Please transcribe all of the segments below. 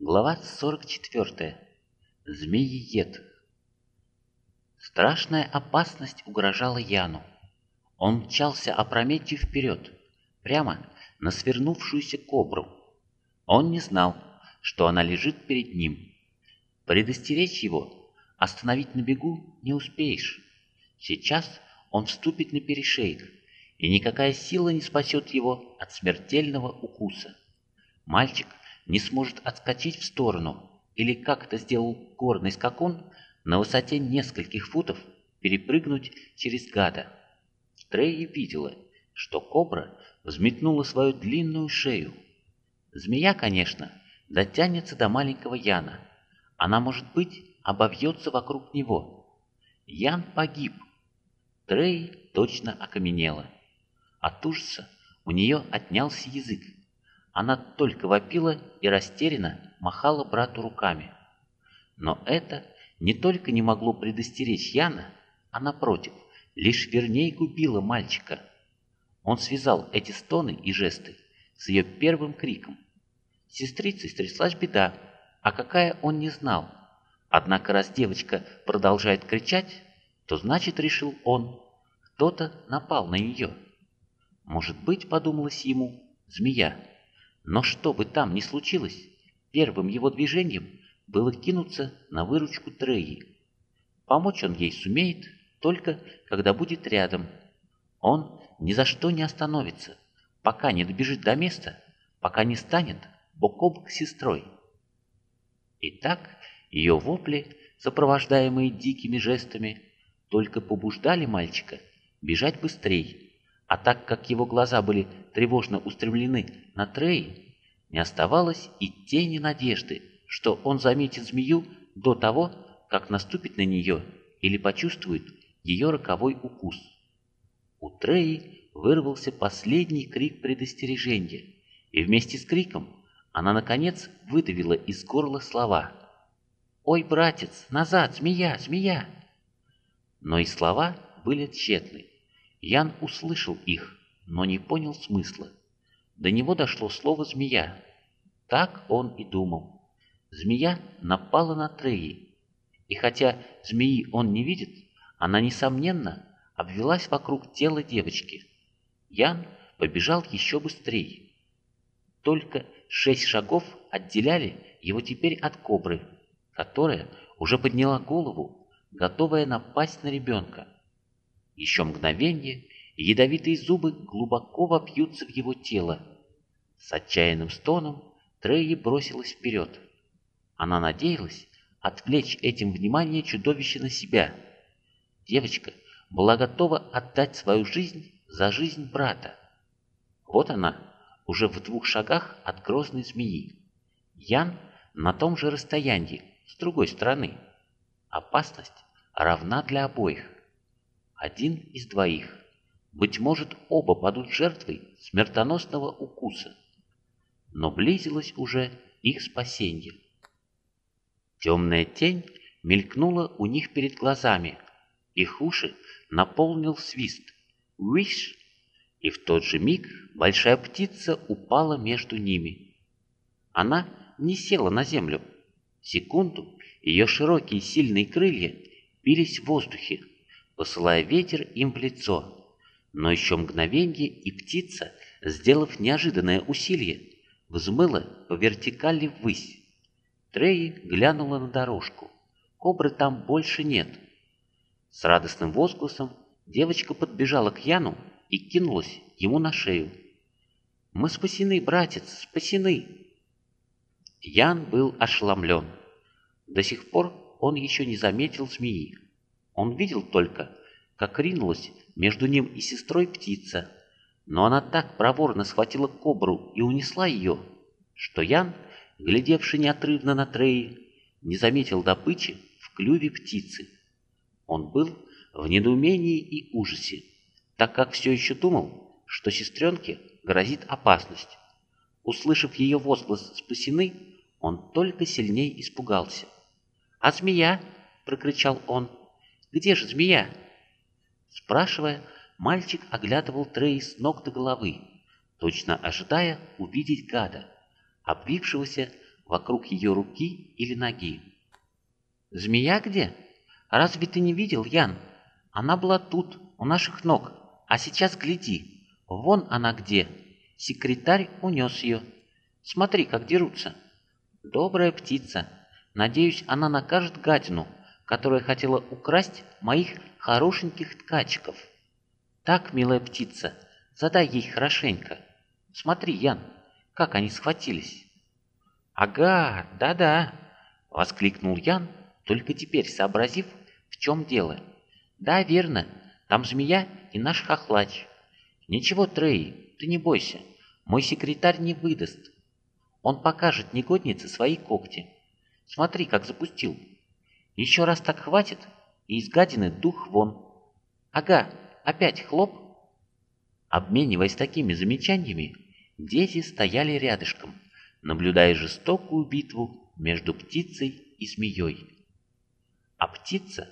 Глава 44. Змеиед. Страшная опасность угрожала Яну. Он мчался опрометью вперед, прямо на свернувшуюся кобру. Он не знал, что она лежит перед ним. Предостеречь его, остановить на бегу не успеешь. Сейчас он вступит на перешейк, и никакая сила не спасет его от смертельного укуса. Мальчик не сможет отскочить в сторону, или, как это сделал горный скакун, на высоте нескольких футов перепрыгнуть через гада. Трей видела, что кобра взметнула свою длинную шею. Змея, конечно, дотянется до маленького Яна. Она, может быть, обовьется вокруг него. Ян погиб. Трей точно окаменела. От ужаса у нее отнялся язык. Она только вопила и растерянно махала брату руками. Но это не только не могло предостеречь Яна, а напротив, лишь верней губило мальчика. Он связал эти стоны и жесты с ее первым криком. Сестрицей стряслась беда, а какая он не знал. Однако раз девочка продолжает кричать, то значит, решил он, кто-то напал на нее. Может быть, подумалось ему, змея. Но что бы там ни случилось, первым его движением было кинуться на выручку Треи. Помочь он ей сумеет, только когда будет рядом. Он ни за что не остановится, пока не добежит до места, пока не станет бок о бок сестрой. Итак, ее вопли, сопровождаемые дикими жестами, только побуждали мальчика бежать быстрее. А так как его глаза были тревожно устремлены на Трей, не оставалось и тени надежды, что он заметит змею до того, как наступит на нее или почувствует ее роковой укус. У Треи вырвался последний крик предостережения, и вместе с криком она, наконец, выдавила из горла слова «Ой, братец, назад, змея, змея!» Но и слова были тщетны. Ян услышал их, но не понял смысла. До него дошло слово «змея». Так он и думал. Змея напала на Треи. И хотя змеи он не видит, она, несомненно, обвелась вокруг тела девочки. Ян побежал еще быстрее. Только шесть шагов отделяли его теперь от кобры, которая уже подняла голову, готовая напасть на ребенка. Еще мгновение, ядовитые зубы глубоко вопьются в его тело. С отчаянным стоном Трейи бросилась вперед. Она надеялась отвлечь этим внимание чудовища на себя. Девочка была готова отдать свою жизнь за жизнь брата. Вот она, уже в двух шагах от грозной змеи. Ян на том же расстоянии, с другой стороны. Опасность равна для обоих один из двоих. Быть может, оба падут жертвой смертоносного укуса. Но близилось уже их спасение. Темная тень мелькнула у них перед глазами. Их уши наполнил свист. «Виш!» И в тот же миг большая птица упала между ними. Она не села на землю. Секунду ее широкие сильные крылья бились в воздухе, посылая ветер им в лицо. Но еще мгновенье, и птица, сделав неожиданное усилие, взмыла по вертикали ввысь. Трей глянула на дорожку. Кобры там больше нет. С радостным возгласом девочка подбежала к Яну и кинулась ему на шею. «Мы спасены, братец, спасены!» Ян был ошеломлен. До сих пор он еще не заметил змеи. Он видел только, как ринулась между ним и сестрой птица, но она так проворно схватила кобру и унесла ее, что Ян, глядевший неотрывно на Треи, не заметил добычи в клюве птицы. Он был в недоумении и ужасе, так как все еще думал, что сестренке грозит опасность. Услышав ее возглас «спасены», он только сильней испугался. «А змея?» — прокричал он. Где же змея?» Спрашивая, мальчик оглядывал Трей с ног до головы, точно ожидая увидеть гада, обвившегося вокруг ее руки или ноги. «Змея где? Разве ты не видел, Ян? Она была тут, у наших ног, а сейчас гляди, вон она где. Секретарь унес ее. Смотри, как дерутся. Добрая птица. Надеюсь, она накажет гадину, которая хотела украсть моих хорошеньких ткачков. Так, милая птица, задай ей хорошенько. Смотри, Ян, как они схватились. «Ага, да-да!» — воскликнул Ян, только теперь сообразив, в чем дело. «Да, верно, там змея и наш хохлач. Ничего, Трей, ты не бойся, мой секретарь не выдаст. Он покажет негоднице свои когти. Смотри, как запустил. Еще раз так хватит, и из дух вон. Ага, опять хлоп!» Обмениваясь такими замечаниями, дети стояли рядышком — наблюдая жестокую битву между птицей и змеей. А птица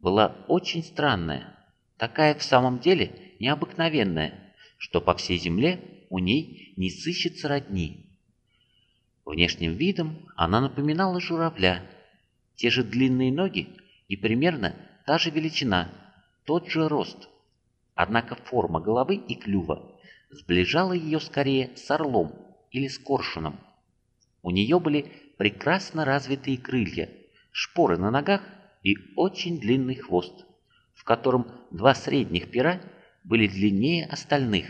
была очень странная, такая в самом деле необыкновенная, что по всей земле у ней не сыщется родни. Внешним видом она напоминала журавля, те же длинные ноги и примерно та же величина, тот же рост. Однако форма головы и клюва сближала ее скорее с орлом или с коршуном. У нее были прекрасно развитые крылья, шпоры на ногах и очень длинный хвост, в котором два средних пера были длиннее остальных.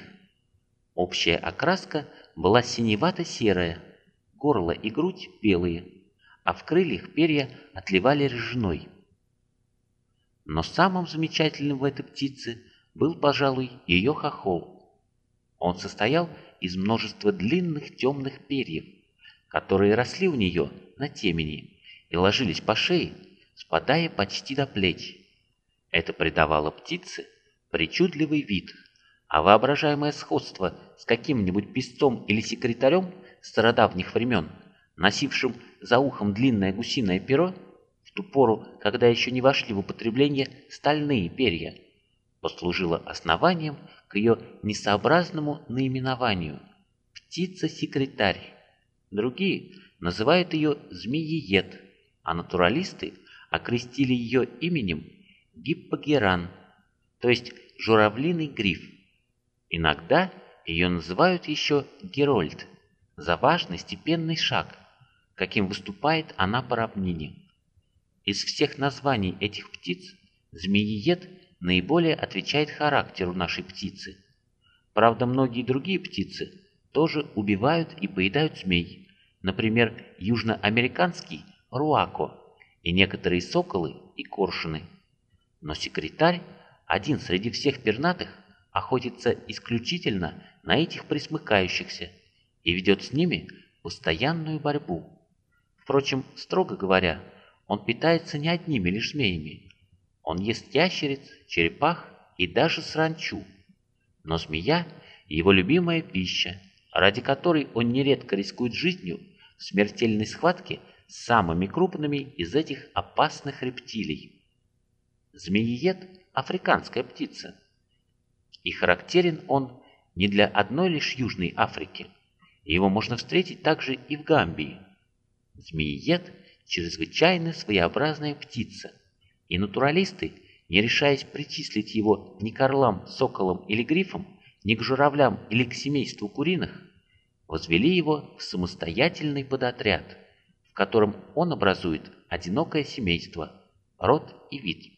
Общая окраска была синевато-серая, горло и грудь белые, а в крыльях перья отливали ржаной. Но самым замечательным в этой птице был, пожалуй, ее хохол. Он состоял из множества длинных темных перьев, которые росли у нее на темени и ложились по шее, спадая почти до плеч. Это придавало птице причудливый вид, а воображаемое сходство с каким-нибудь пестом или секретарем стародавних времен, носившим за ухом длинное гусиное перо, в ту пору, когда еще не вошли в употребление стальные перья, послужило основанием к ее несообразному наименованию «птица-секретарь». Другие называют ее змеиед, а натуралисты окрестили ее именем Гиппогеран, то есть журавлиный гриф. Иногда ее называют еще Герольд за важный степенный шаг, каким выступает она по равнине. Из всех названий этих птиц змеиед наиболее отвечает характеру нашей птицы. Правда, многие другие птицы тоже убивают и поедают змей, например, южноамериканский руако и некоторые соколы и коршуны. Но секретарь, один среди всех пернатых, охотится исключительно на этих присмыкающихся и ведет с ними постоянную борьбу. Впрочем, строго говоря, он питается не одними лишь змеями. Он ест ящериц, черепах и даже сранчу. Но змея – его любимая пища, ради которой он нередко рискует жизнью в смертельной схватке с самыми крупными из этих опасных рептилий. Змеиед – африканская птица. И характерен он не для одной лишь Южной Африки. Его можно встретить также и в Гамбии. Змеиед – чрезвычайно своеобразная птица, и натуралисты, не решаясь причислить его ни к орлам, соколам или грифам, ни к журавлям или к семейству куриных, возвели его в самостоятельный подотряд, в котором он образует одинокое семейство, род и вид.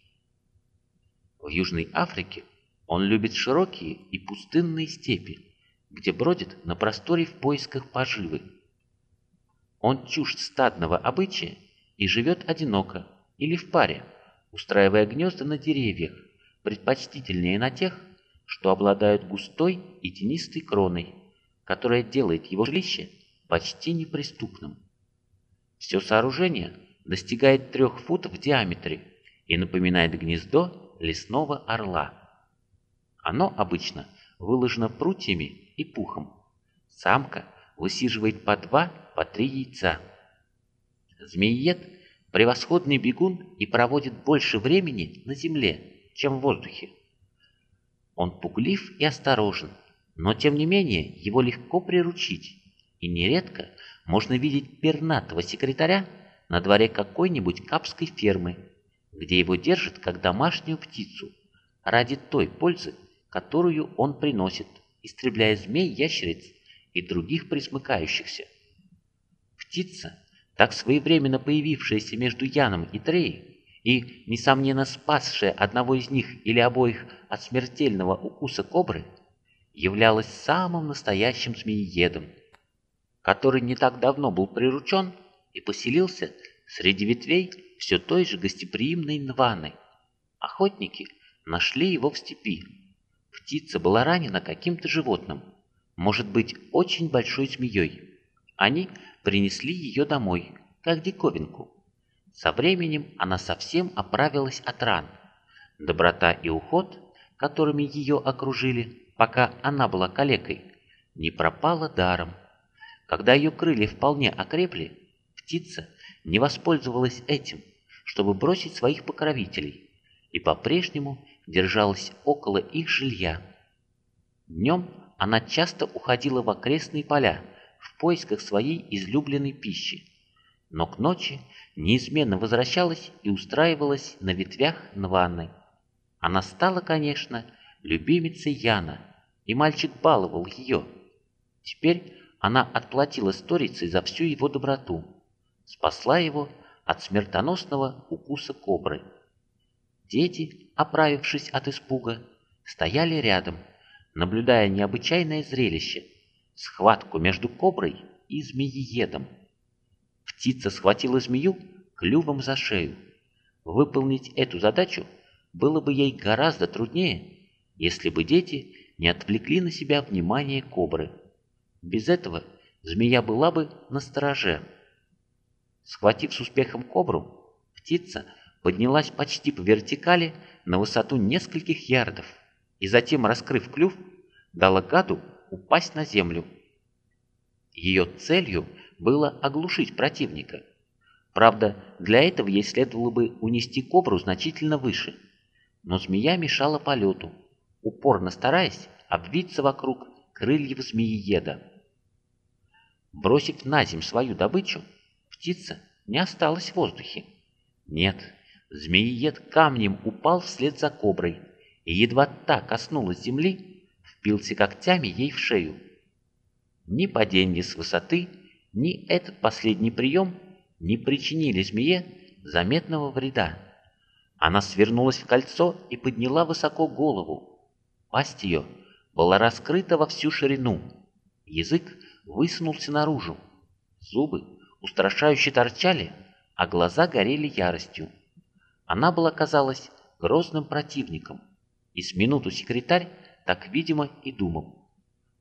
В Южной Африке он любит широкие и пустынные степи, где бродит на просторе в поисках поживы. Он чужд стадного обычая и живет одиноко или в паре, устраивая гнезда на деревьях, предпочтительнее на тех, что обладают густой и тенистой кроной, которая делает его жилище почти неприступным. Все сооружение достигает трех футов в диаметре и напоминает гнездо лесного орла. Оно обычно выложено прутьями и пухом. Самка высиживает по два, по три яйца. Змеиед – превосходный бегун и проводит больше времени на земле, чем в воздухе. Он пуглив и осторожен, но тем не менее его легко приручить, и нередко можно видеть пернатого секретаря на дворе какой-нибудь капской фермы, где его держат как домашнюю птицу ради той пользы, которую он приносит, истребляя змей, ящериц и других присмыкающихся. Птица, так своевременно появившаяся между Яном и Треей и, несомненно, спасшая одного из них или обоих от смертельного укуса кобры, являлась самым настоящим змеиедом, который не так давно был приручен и поселился среди ветвей все той же гостеприимной Нваны. Охотники нашли его в степи. Птица была ранена каким-то животным, может быть, очень большой змеей. Они принесли ее домой, как диковинку. Со временем она совсем оправилась от ран. Доброта и уход, которыми ее окружили, пока она была калекой, не пропала даром. Когда ее крылья вполне окрепли, птица не воспользовалась этим, чтобы бросить своих покровителей, и по-прежнему держалась около их жилья. Днем она часто уходила в окрестные поля в поисках своей излюбленной пищи, но к ночи неизменно возвращалась и устраивалась на ветвях Нванны. Она стала, конечно, любимицей Яна, и мальчик баловал ее. Теперь она отплатила сторицей за всю его доброту, спасла его от смертоносного укуса кобры. Дети, оправившись от испуга, стояли рядом, наблюдая необычайное зрелище — схватку между коброй и змеиедом. Птица схватила змею клювом за шею. Выполнить эту задачу было бы ей гораздо труднее, если бы дети не отвлекли на себя внимание кобры. Без этого змея была бы на стороже. Схватив с успехом кобру, птица поднялась почти по вертикали на высоту нескольких ярдов и затем, раскрыв клюв, дала гаду упасть на землю. Ее целью было оглушить противника. Правда, для этого ей следовало бы унести кобру значительно выше, но змея мешала полету, упорно стараясь обвиться вокруг крыльев змеиеда. Бросив на земь свою добычу, птица не осталась в воздухе. Нет, змеиед камнем упал вслед за коброй, и едва та коснулась земли, впился когтями ей в шею. Ни падение с высоты, ни этот последний прием не причинили змее заметного вреда. Она свернулась в кольцо и подняла высоко голову. Пасть ее была раскрыта во всю ширину. Язык высунулся наружу. Зубы устрашающе торчали, а глаза горели яростью. Она была, казалось, грозным противником — и с минуту секретарь так, видимо, и думал.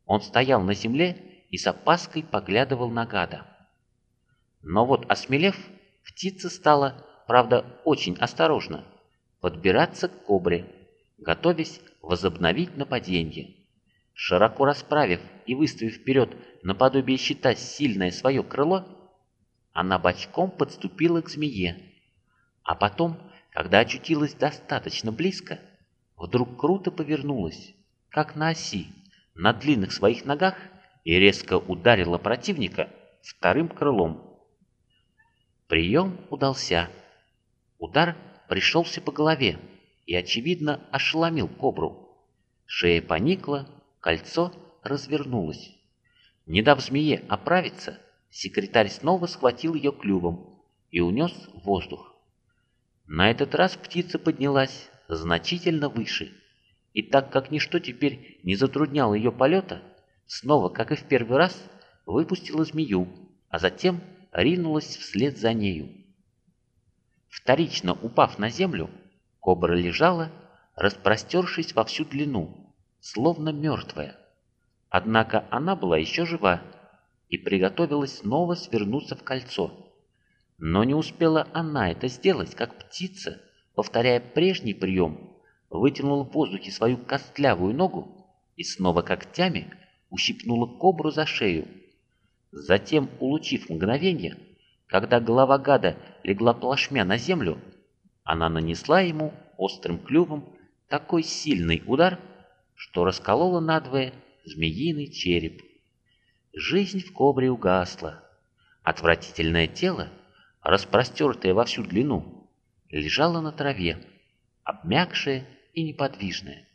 Он стоял на земле и с опаской поглядывал на гада. Но вот, осмелев, птица стала, правда, очень осторожно, подбираться к кобре, готовясь возобновить нападение. Широко расправив и выставив вперед наподобие щита сильное свое крыло, она бочком подступила к змее, а потом, когда очутилась достаточно близко, вдруг круто повернулась, как на оси, на длинных своих ногах и резко ударила противника вторым крылом. Прием удался. Удар пришелся по голове и, очевидно, ошеломил кобру. Шея поникла, кольцо развернулось. Не дав змее оправиться, секретарь снова схватил ее клювом и унес в воздух. На этот раз птица поднялась значительно выше. И так как ничто теперь не затрудняло ее полета, снова, как и в первый раз, выпустила змею, а затем ринулась вслед за нею. Вторично упав на землю, кобра лежала, распростершись во всю длину, словно мертвая. Однако она была еще жива и приготовилась снова свернуться в кольцо. Но не успела она это сделать, как птица повторяя прежний прием, вытянул в воздухе свою костлявую ногу и снова когтями ущипнула кобру за шею. Затем, улучив мгновение, когда голова гада легла плашмя на землю, она нанесла ему острым клювом такой сильный удар, что расколола надвое змеиный череп. Жизнь в кобре угасла. Отвратительное тело, распростертое во всю длину, лежало на траве, обмякшее и неподвижное.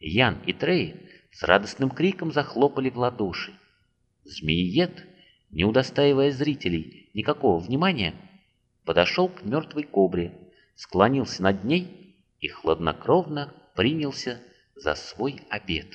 Ян и Трей с радостным криком захлопали в ладоши. Змеиед, не удостаивая зрителей никакого внимания, подошел к мертвой кобре, склонился над ней и хладнокровно принялся за свой обед.